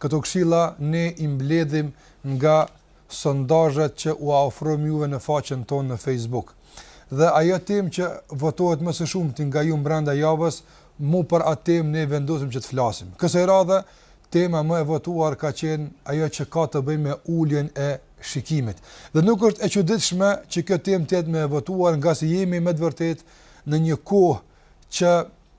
Këto këshilla ne i mbledhim nga sondazhet që ua ofrojmë juve në faqen tonë në Facebook. Dhe ajo temë që votohet më së shumti nga ju mbrenda javës, mu për atë temë ne vendosim që të flasim. Kësaj radhe, tema më e votuar ka qenë ajo që ka të bëjë me uljen e shikimit. Dhe nuk është e çuditshme që kjo temë të jetë më e votuar ngase jemi me të vërtetë në një kohë që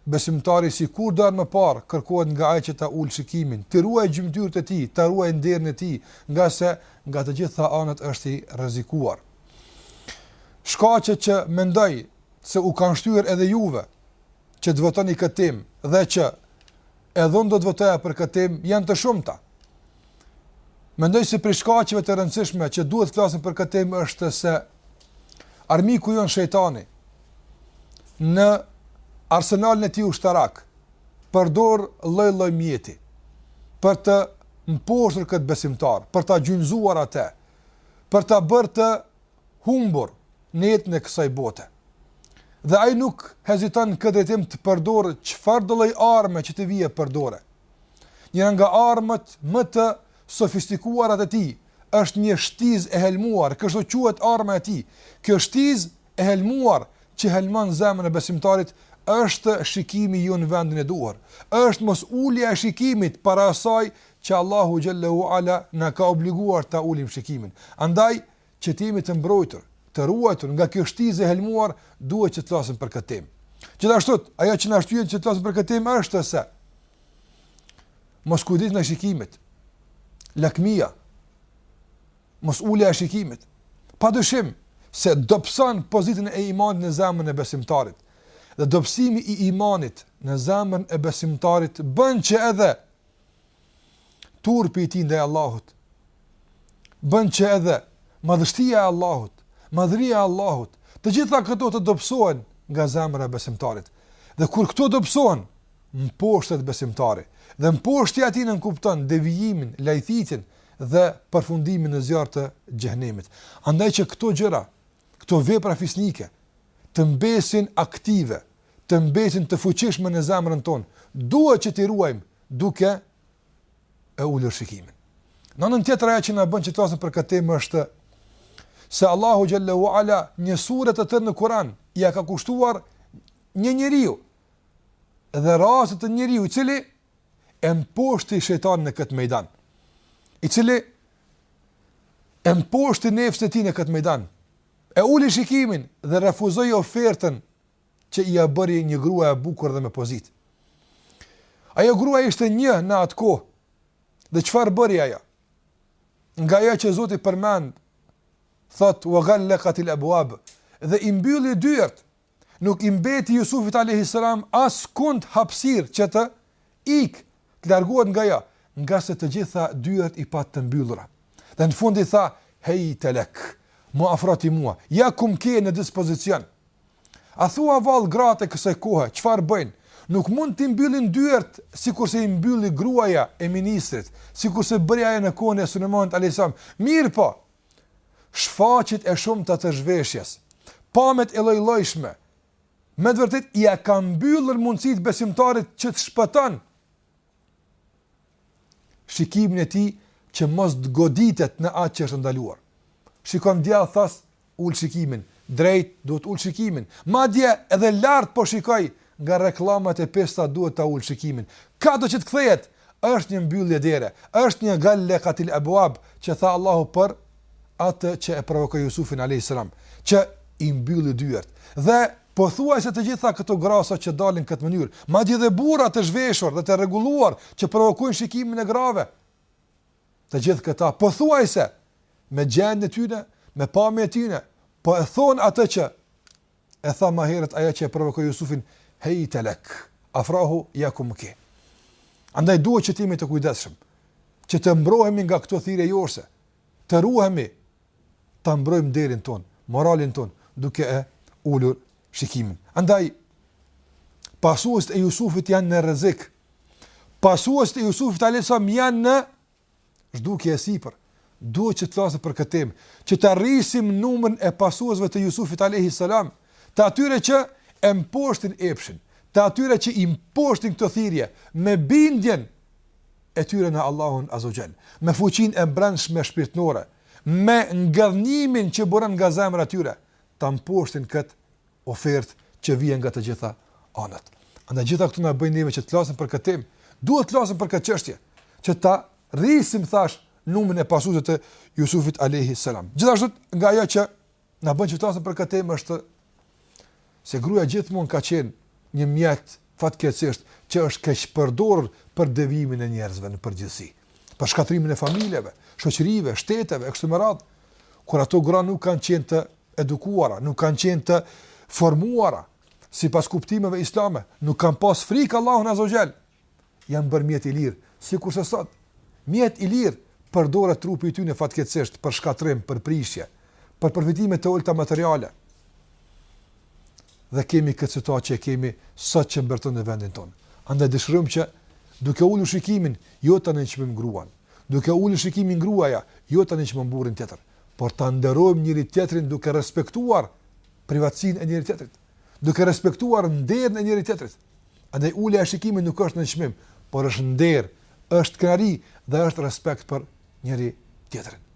besimtari si kurrë më parë kërkohet nga ai që ta ul shikimin, t'i ruaj gjymtyrët e tij, ta ruaj nderin e tij, ngase nga të gjitha anët është i rrezikuar. Shkaqet që mendoj se u kanë shtyrë edhe juve që të votoni këtë temë dhe që edhe unë do të votoja për këtë temë janë të shumta. Mendoj se prej shkaqeve të rëndësishme që duhet të flasim për këtë temë është se armiku jonë shejtani në arsenalin e tij ushtarak përdor lloj-lloj mjeti për të mposhtur këtë besimtar, për ta gjunjëzuar atë, për ta bërë të humbur në jetën e kësaj bote. Dhe ai nuk heziton në këtë drejtim të përdorë çfarëdo lloj arme që t'i vijë për dore. Njëra nga armët më të sofistikuara të tij është një shtizë e helmuar, kështu quhet arma e tij. Kjo shtizë e helmuar që helmon zemrën e besimtarit është shikimi jo në vendin e duhur. Është mosulja e shikimit para asaj që Allahu xhel-le ue ala na ka obliguar ta ulim shikimin. Andaj që të jemi të mbrojtur, të ruajtur nga kjo shtizë e helmuar, duhet që të flasim për këtë temë. Gjithashtu, ajo që na shtyn që të flasim për këtë temë është se moskujdesi ndaj shikimit. Lakmia. Mosulja e shikimit. Pa dyshim se dobëson pozitën e imanit në zemrën e besimtarit. Dhe dobësimi i imanit në zemrën e besimtarit bën që edhe Turpi i tij ndaj Allahut bën që edhe madhështia e Allahut, madhëria e Allahut, të gjitha këto të dobësohen nga zemra e besimtarit. Dhe kur këto dobësohen, mposhtet besimtari. Dhe mposhtja e tij nënkupton devijimin, lajthitjen dhe përfundimin në zjarr të xhehenemit. Andaj që këto gjëra, këto vepra fisnike të mbesin aktive, të mbesin të fuqishme në zemrën tonë, duhet që t'i ruajmë duke e ulur shikimin. Në anën tjetër ajo që na bën që të flasim për këtë temë është se Allahu xhel-le ue ala një sure të tërë në Kur'an ia ka kushtuar një njeriu dhe rastit të një njeriu i cili e mposhti shejtanin në këtë mejdan. I cili e mposhti nefsin e tij në këtë mejdan. E uli shikimin dhe refuzoi ofertën që ia bëri një grua e bukur dhe me pozitë. Ajo grua ishte një në atë kohë. Dhe çfarë bëri ajo? Nga ajo që Zoti përmend, thot wa ghallaqat al abwab dhe i mbylli dyert. Nuk i mbeti Jusufit alayhis salam as kund hapësir që të ik, të largohet nga ajo, ngase të gjitha dyert i pat të mbyllura. Dhe në fund i tha, Hejte lek! M'u afro ti mua! Ja ku më ke në dispozicion! A thua vallë gratë e kësaj kohe, çfarë bëjnë? Nuk mund t'i mbyllin dyert, sikurse i mbylli gruaja e ministrit, sikurse bëri ajo në kohën e Sulejmanit alejhi selam. Mirëpo, shfaqjet e shumta të zhveshjes, pamjet e lloj-llojshme, me të vërtetë ia ka mbyllur mundësitë besimtarit që të shpëton shikimin e tij që mos të goditet në atë që është ndaluar. Shikon djathtas ul shikimin, drejt duhet ul shikimin. Madje edhe lart po shikoj nga reklamat e pista duhet ta ul shikimin. Kado që të kthehet Është një mbyllje dere, është një gallaqatil abwab që tha Allahu për atë që e provokoi Jusufin alejhi selam, që i mbylli dyert. Dhe pothuajse të gjitha këto gra sot që dalin n'këtë mënyrë, madje dhe burra të zhveshur dhe të rregulluar që provokojnë shikimin e grave. Të gjithë këta pothuajse me gjendjen e tyre, me pamjen e tyre, po e thon atë që E tha më herët ajo që e provokoi Jusufin, Hejte lek, afrahu ja ku më ke. Andaj duhet që t'jemi të kujdeshëm, që të mbrohemi nga këto thirrje joshëse, të ruhemi, të mbrojmë nderin ton, moralin ton, duke e ulur shikimin. Andaj, pasuesit e Jusufit janë në rrezik, pasuesit e Jusufit alesam janë në zhdukje e sipër, duhet që të flasim për këtë temë, që ta rrisim numrin e pasuesve të Jusufit alayhi salam, të atyre që e mposhtin epshin, të atyre që i mposhtin këto thirrje me bindjen e tyre në Allahun Azza wa Jall me fuqinë e brendshme shpirtënore, me ngadhnjimin që buron nga zemra e tyre, ta mposhtin kët ofertë që vjen nga të gjitha anët. Andaj gjitha këto na bëjnë neve që të flasim për këtë temë. Duhet të flasim për këtë çështje, që ta rrisim thash numrin e pasuesve të Jusufit alayhi salam. Gjithashtu nga ajo që na bën që të flasim për këtë temë është se gruaja gjithmonë ka qenë një mjet fatkeqësisht, që është keqpërdorur për devijimin e njerëzve në përgjithësi, për shkatërrimin e familjeve, shoqërive, shteteve e kështu me radhë, kur ato gra nuk kanë qenë të edukuara, nuk kanë qenë të formuara sipas kuptimeve islame, nuk kanë pas frikë Allahun Azza wa Jall, janë bërë mjet i lirë, sikurse sot, mjet i lirë përdoret trupi i tyre fatkeqësisht për shkatërrim, për prishje, për përfitime të ulëta materiale. dhe kemi këtë situatë që e kemi sot që mbretëron në vendin tonë. Andaj dëshirojmë që duke ulur shikimin, jo të nënçmim gruan, duke ulur shikimin gruaja, jo të nënçmim burrin tjetër, por ta nderojmë njëri tjetrin duke respektuar privatësinë e njëri tjetrit, duke respektuar nderin e njëri tjetrit. Andaj ulja e shikimit nuk është nënçmim, por është nder, është kënaqësi dhe është respekt për njëri tjetrin.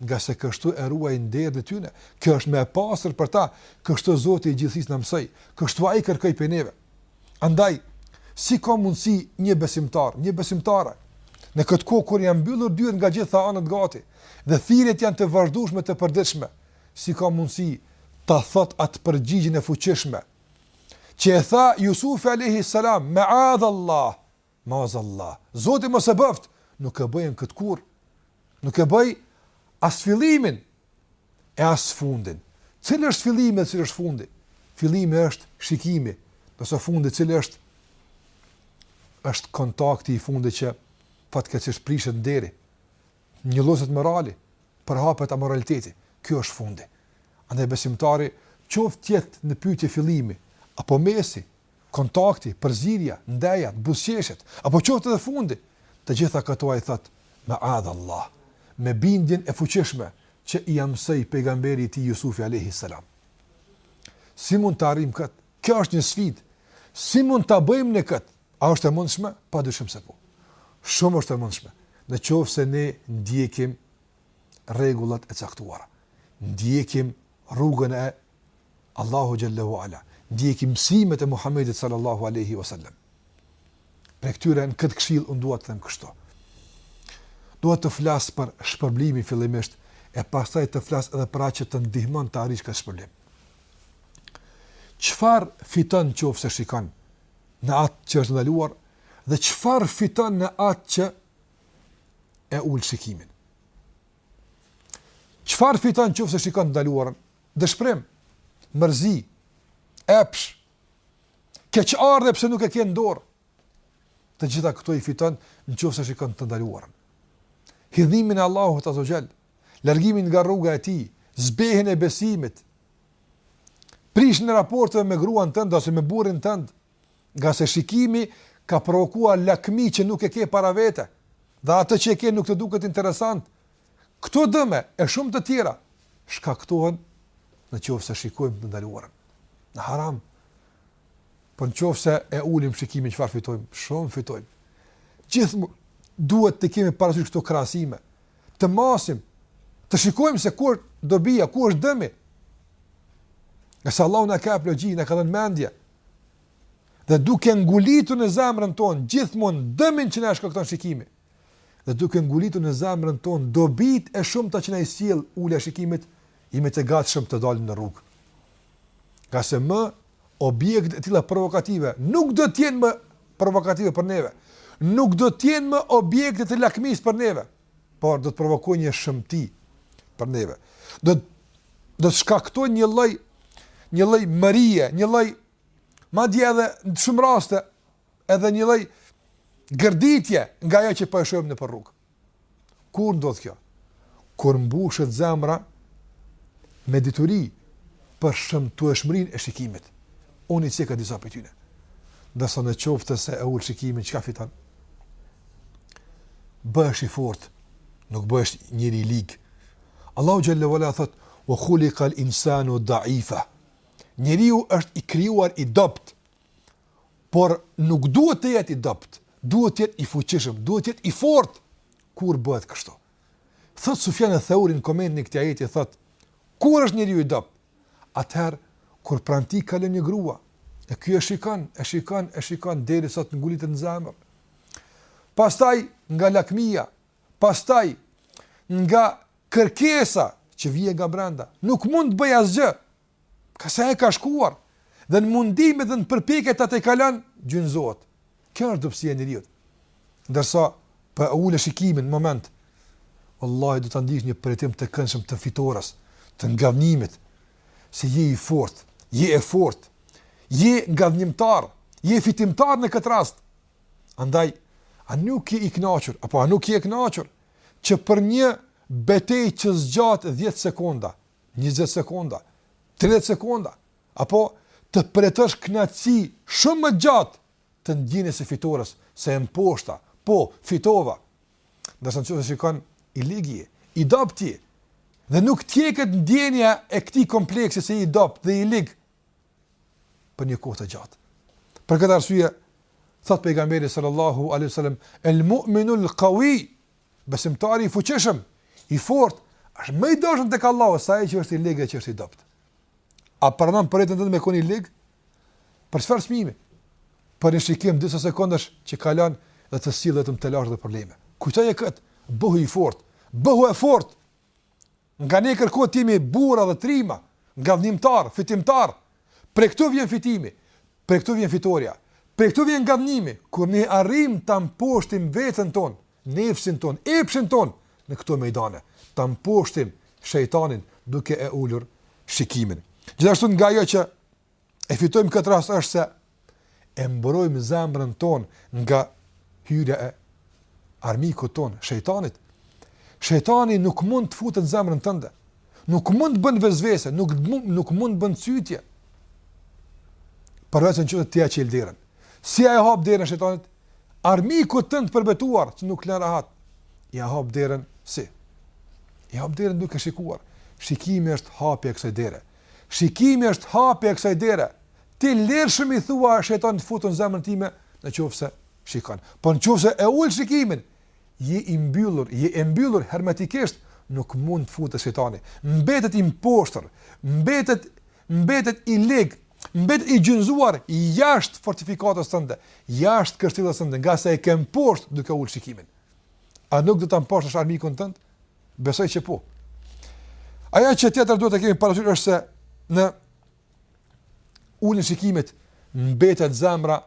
ngase kështu e ruajnë nderin e tyre, kjo është më e pastër për ta, kështu Zoti i gjithësisë na mësoi, kështu Ai kërkoi prej neve. Andaj, si ka mundësi një besimtar, një besimtare, në këtë kohë kur janë mbyllur dyert nga gjitha anët gati, dhe thirrjet janë të vazhdueshme të përditshme, si ka mundësi ta thotë atë përgjigjen e fuqishme, që e tha Jusufi alayhi salam, Ma'adha Allah, Maazallah. Zoti mos e bëftë. Nuk e bëj unë këtë kurrë. Nuk e bëj as fillimin e as fundin. Cili është fillimi dhe cili është fundi? Fillimi është shikimi, ndërsa fundi cili është është kontakti i fundit që fatkeqësisht prishet nderi, njolloset morali, përhapet amoraliteti. Ky është fundi. Andaj besimtari qoftë të jetë në pyetje fillimi apo mesi, kontakti, përzirja, ndejat, buzëqeshjet, apo qoftë edhe fundi, të gjitha këto ai thotë, Ma'adha Allah, me bindjen e fuqishme që ia mësoi pejgamberi i tij Jusufi alejhi selam. Si mund ta arrijmë kët? Kjo është një sfidë. Si mund ta bëjmë ne kët? A është e mundshme? Padyshim se po. Shumë është e mundshme. Në qoftë se ne ndjekim rregullat e caktuara, ndjekim rrugën e Allahu Jalla wa Ala, ndjekim mësimet e Muhammedit sallallahu alaihi wasallam. Prej këtyre në këtë këshillë unë dua të them kështu. Dua të flas për shpërblimin fillimisht e pastaj të flas edhe për atë që të ndihmon të arrish këtë shpërblim. Çfarë fiton nëse shikon në atë që është ndaluar dhe çfarë fiton në atë që e ul shikimin? Çfarë fiton nëse shikon të ndaluarën? Dëshpërim. Mërzi. Epsh. Keqardhje pse nuk e ke në dorë. Të gjitha këto i fiton në qoftë se shikon të ndaluarën. Hidhërimin e Allahut azza ve xhel, largimin nga rruga e tij, zbehjen e besimit. Prishjen e raporteve me gruan tënd ose me burrin tënd, Ngase shikimi ka provokuar lakmi që nuk e ke para vete, dhe atë që e ke nuk të duket interesant. Këto dëme e shumë të tjera shkaktohen në qoftë se shikojmë të ndaluarën. Në haram. Por në qoftë se e ulim shikimin çfarë fitojmë? Shumë fitojmë. Gjithmonë duhet të kemi parasysh këto krahasime. Të masim, të shikojmë se ku është dobia, ku është dëmi. Nëse Allahu na ka dhënë logjikë, na ka dhënë mendje, Dhe duke ngulitur në zemrën tonë gjithmonë dëmin që na shkakton shikimi. Dhe duke ngulitur në zemrën tonë dobitë e shumta që na i sjell ulja e shikimit, jemi të gatshëm të dalim në rrugë. Ngase më objekte të tilla provokative nuk do të jenë më provokative për neve. Nuk do të jenë më objekte të lakmisë për neve. por do të provokojë një shëmti për neve. Do do të shkaktojë një lloj një lloj mërie, një lloj madje edhe në shumë raste edhe një lloj gërditje nga ajo që po e shohim nëpër rrugë. Kur ndodh kjo? Kur mbushet zemra me dituri për shëmtueshmërinë e shikimit. Unë i ceka disa prej tyre. Ndërsa në qoftë se e ul shikimin, çka fiton? bëhesh i fortë, nuk bëhesh njeri i lig. Allahu xhel-le ue ala thotë, ue khulikal insanu daifa. Njeriu është i krijuar i dobët, por nuk duhet të jetë i dobët, duhet të jetë i fuqishëm, duhet të jetë i fortë, kur bëhet kështu. Thotë Sufjan eth-Theuri në komentin e këtij ajeti, thotë, kur është njeriu i dobët? Atëherë, kur pranë tij kalon një grua, e ky e shikon, e shikon, e shikon, derisa t'i ngulitet në zemër. Pastaj, nga lakmia, pastaj, nga kërkesa që vjen nga brenda, nuk mund të bëjë asgjë, ngase e ka shkuar, dhe në mundime dhe në përpjekje tejkalon, gjunjëzohet. Kjo është dobësia e njeriut. Ndërsa po e ule shikimin në moment, wallahi do ta ndiesh një përjetim të këndshëm të fitores, të ngadhënjimit, se je i fortë, je e fortë, je ngadhënjimtar, je fitimtar në këtë rast. Andaj, a nuk je i kënaqur, apo a nuk je e kënaqur që për një betejë që zgjat 10 sekonda, 20 sekonda, 30 sekonda, Apo të përjetosh kënaqësi shumë më gjatë të ndjenjës së fitores, se e mposhta, po, fitova. Ndërsa në qoftë se shikon, i lig je, i dobët ti, dhe nuk të hiqet ndjenja e këtij kompleksi se je i dobët dhe i lig, për një kohë të gjatë. Për këtë arsye, thotë pejgamberi sallallahu alaihi wasallam, el mu'minu al qawi, besimtari i fuqishëm, i fortë, është më i dashur tek Allahu sesa ai që është i lig që është i dobët. A pranon për jetën tënde me kon i lig? Për çfarë çmimi? Për një shikim disa sekondash që kalon dhe të sjell vetëm telashe dhe probleme. Kujtoje kët, bëhu i fortë, bëhu e fortë. Nga ne kërkohet të jemi burra dhe trima, ngadhënjimtar, fitimtar. Prej këtu vjen fitimi, prej këtu vjen fitorja, prej këtu vjen ngadhënjimi, kur ne arrijmë ta mposhtim veten tonë, nefsin tonë, epshin tonë në këto mejdane, ta mposhtim shejtanin duke e ulur shikimin. Gjithashtu nga ajo që e fitojmë në këtë rast është se e mbrojmë zemrën tonë nga hyrja e armikut tonë, shejtanit. Shejtani nuk mund të futet në zemrën tënde. Nuk mund të bën vesvese, nuk nuk mund të bën cytje. Përveçse në qoftë t'ia qel derën. Si ia hap derën shejtanit, armikut tënd të përbetuar që nuk të len rahat, ia hap derën si? Ia hap derën duke shikuar. Shikimi është hapja e kësaj dere. Shikimi është hapja e kësaj dere. Ti lirshëm i thua shejtanit të futet në zemrën time në qoftë se shikon. Po në qoftë se e ul shikimin, je i mbyllur, je e mbyllur hermetikisht, nuk mund të futet shejtani. Mbetet i mposhtër, mbetet mbetet i lig, mbetet i gjunjëzuar jashtë fortifikatës tënde, jashtë kështjellës tënde, ngase e ke mposht duke ul shikimin. A nuk do ta mposhtësh armikun tënd? Besoj që po. Ajo që tjetër duhet të kemi parasysh është se në uljen e shikimit mbetet zemra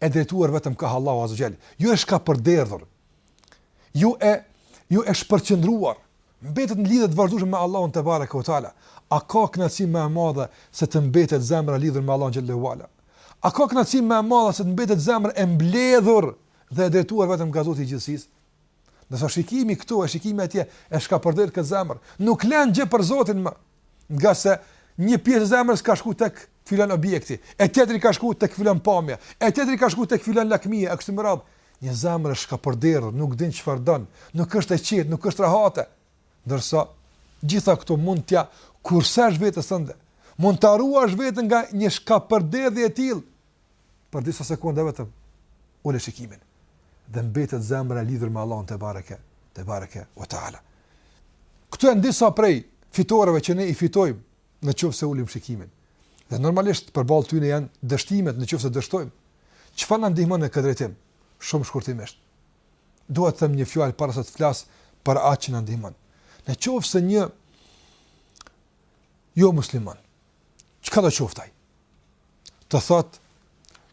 e drejtuar vetëm kah Allahu azze ue xhel. Jo e shkapërderdhur. jo e jo e shpërqendruar, mbetet në lidhje të vazhdueshme me Allahun tebareke ue teala. A ka kënaqësi më e madhe se të mbetet zemra lidhur me Allahun xhele ue ala? A ka kënaqësi më e madhe se të mbetet zemra e mbledhur dhe e drejtuar vetëm nga Zoti i gjithësisë? Ndërsa shikimi këtu e shikimi atje e shkapërderdh këtë zemër, nuk lën gjë për Zotin më. Ngase një pjesë e zemrës ka shku tek filan objekti, e tjetri ka shku tek filan pamja, e tjetri ka shku tek filan lakmia, e kështu me radhë. Një zemër e shkapërderdhur, nuk din çfarë don, nuk është e qetë, nuk është rahate. Ndërsa gjitha këto mund t'ia kursesh vetes tënde. Mund ta ruash veten nga një shkapërderdhje e tillë, për disa sekonda vetëm ule shikimin dhe mbetet zemra lidhur me Allahun tebareke tebareke ue teala. Këto janë disa prej fitoreve që ne i fitojmë në qoftë se ulim shikimin. Dhe normalisht përballë tyre janë dështimet në qoftë se dështojmë. Çfarë na ndihmon në këtë drejtim? Shumë shkurtimisht. Dua të them një fjalë para se të flas për atë që na ndihmon. Në qoftë se një jomusliman çka do qoftë ai. Të thotë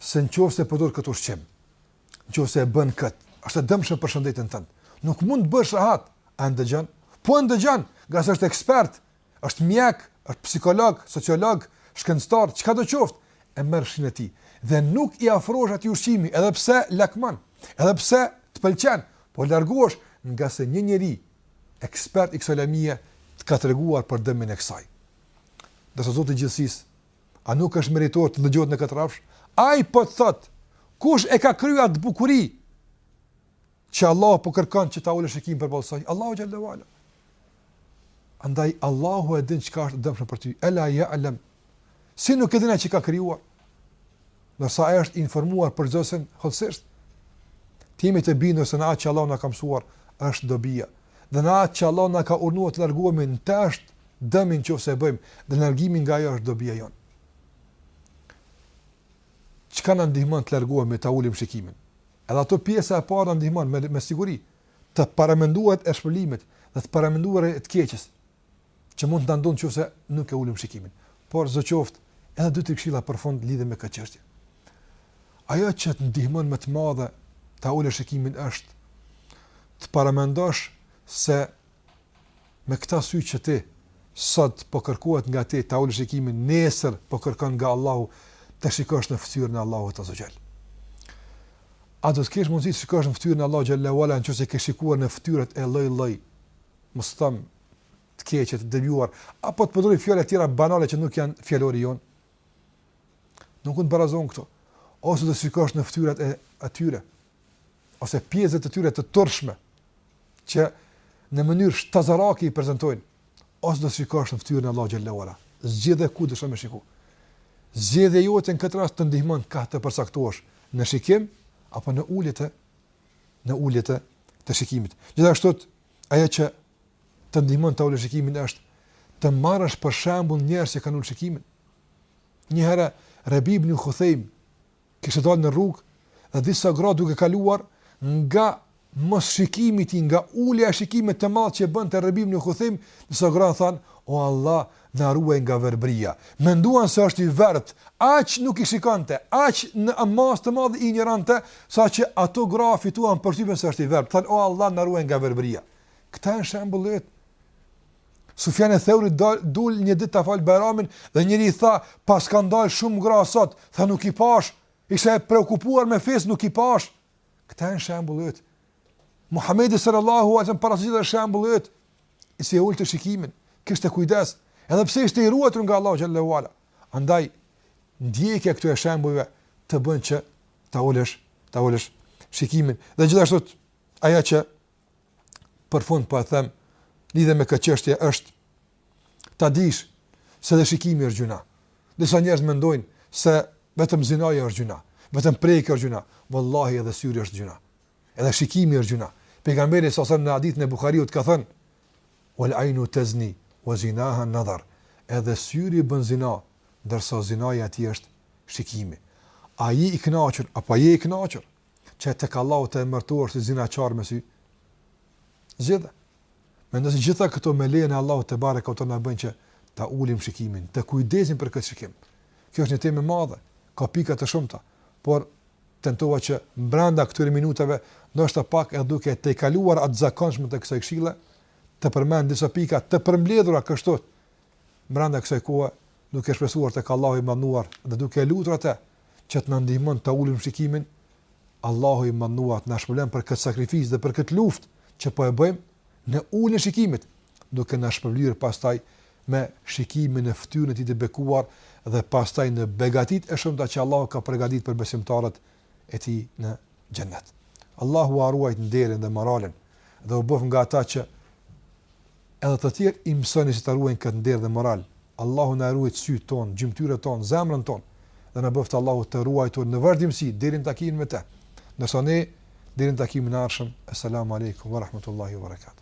se në qofë se përdor këtë ushqim, në qofë se e bën këtë, është e dëmshë për shëndetin tënd. Nuk mund të bësh rahat, a e ndëgjon? Po e ndëgjon, ngase është ekspert, është mjek, është psikolog, sociolog, shkencëtar, çka do qoftë, e merr këshillën e tij. Dhe nuk i afrohesh atij ushqimi, edhe pse lakmon, edhe pse të pëlqen, po largohesh ngase një njeri, ekspert i kësaj lëmie, të ka treguar për dëmin e kësaj. Ndërsa Zoti i gjithësisë, a nuk është meritor të dëgjohet në këtë rrafsh? Ai po të thot, kush e ka krijuar atë bukuri që Allahu po kërkon që ta ulësh shikimin përballë saj? Allahu xhelle ue ala. Andaj Allahu e din çka është dëmshëm për ty. Ela ja'lem. Si nuk e din atë që ka krijuar? Ndërsa ai është i informuar për gjithçka hollësisht. Të jemi të bindur se në atë që Allahu na ka mësuar është dobia. Dhe në atë që Allahu na ka urdhëruar të largohemi në të është Dëmi në qoftë se e bëjmë dhe në largimin nga ajo është dobia jonë. Çka na ndihmon të largohemi ta ulim shikimin? Edhe ato pjesa e parë na ndihmon me, me siguri të paramenduarit e shpërblimit dhe të paramenduarit e të keqës që mund të ndodhë nëse nuk e ulim shikimin. Por le qoftë edhe dy tri këshilla për fund lidhur me këtë çështje. Ajo që të ndihmon me të madhe ta ulësh shikimin është të paramendosh se Me këta sy që ti, sot, po kërkohet nga ti, ta ulësh shikimin, nesër, po kërkon nga Allahu, të shikosh në fytyrën e Allahut Azze ue Xhel. A do të kesh mundësi të shikosh në fytyrën e Allahut Xhelle ue Ala, në qoftë se ke shikuar në fytyrat e lloj-lloj, mos të themi, të keqe, të dëbjuar, apo të përdorim fjalë tjera banale që nuk janë fjalori jonë. Nuk mund barazohen këto. Ose do të shikosh në fytyrat e atyre. ose pjesët e tyre të turshme që në mënyrë shtazarake i prezantojnë ose do të shikosh në fytyrën e Allahut xhelle ue ala. Zgjidhe ku dëshiron me shiku. Zgjidhja jote në këtë rast të ndihmon kah të përcaktohesh në shikim apo në ulje të në ulje të të shikimit. Gjithashtu ajo që të ndihmon të ulësh shikimin është të marrësh për shembull njerëz që kanë ulë shikimin. Një herë Rebi ibn Khuthejm Kishte dalë në rrugë dhe disa gra duke kaluar nga mosshikimi i tij, nga ulja e shikimit të madh që bënte Rebi ibn Khuthejm, disa gra thanë, o Allah, na ruaj nga verbëria. Menduan se është i verbët, aq nuk i shikonte, aq në masë të madhe i injoronte, saqë ato gra fituan përshtypjen se është i verbët. Thanë, o Allah, na ruaj nga verbëria. Këto janë shembujt Sufjan Theuri dul një ditë ta falë Bajramin dhe njëri i tha, paskan dalë shumë gra sot, tha nuk i pash, ishte i preokupuar me fe, nuk i pash. Këta janë shembujt. Muhammedi sallallahu alejhi ve selem para së gjithash shembull i joni si e ulte shikimin, kishte kujdes, edhe pse ishte i ruajtur nga Allahu xhel-le ue ala. Andaj, ndjekja e këtyre shembujve të bën që ta ulësh, ta ulësh shikimin. Dhe gjithashtu, ajo që për fund po e them, lidhur me këtë çështje është ta dish se edhe shikimi është gjynah. Disa njerëz mendojnë se vetëm zinaja është gjynah, vetëm prekja është gjynah, vallahi edhe syri është gjynah. Edhe shikimi është gjynah. Pejgamberi alejhi selam në hadithin e Buhariut ka thënë: "Wal ainu tazni wa zinaha an-nazar." Edhe syri bën zina, ndërsa zinaja e tij është shikimi. A je i kënaqur apo je e kënaqur? që je tek Allahu i emërtuar si zinaqar me sy. Zgjidhe. Mendoj se të gjitha këto me lejen e Allahut tebareke ue teala na bëjnë që ta ulim shikimin, të kujdesim për këtë shikim. Kjo është një temë e madhe, ka pika të shumta, por tentova që brenda këtyre minutave, ndoshta pak edhe duke tejkaluar atë të zakonshmen të kësaj këshille, të përmend disa pika të përmbledhura kështu brenda kësaj kohe, duke shpresuar tek Allahu i madhëruar dhe duke e lutur atë që të na ndihmon ta ulim shikimin, Allahu i madhëruar të na shpërblen për këtë sakrificë dhe për këtë luftë që po e bëjmë në uljen e shikimit, duke na shpërblyer pastaj me shikimin e fytyrës së tij të bekuar dhe pastaj në begatitë e shumta që Allahu ka përgatitur për besimtarët e tij në xhennet. Allahu ua ruajtë nderin dhe moralin dhe u bëftë nga ata që Edhe të tjerët i mësojnë si ta ruajnë këtë nder dhe moral. Allahu na i ruajtë sytë tanë, gjymtyrët tona, zemrën tonë dhe na bëftë Allahu të ruajtur në vazhdimësi deri në takimin me të. Ndërsa ne deri në takimin e ardhshëm, Esalamu alejkum wa rahmetullahi wa barakatuh.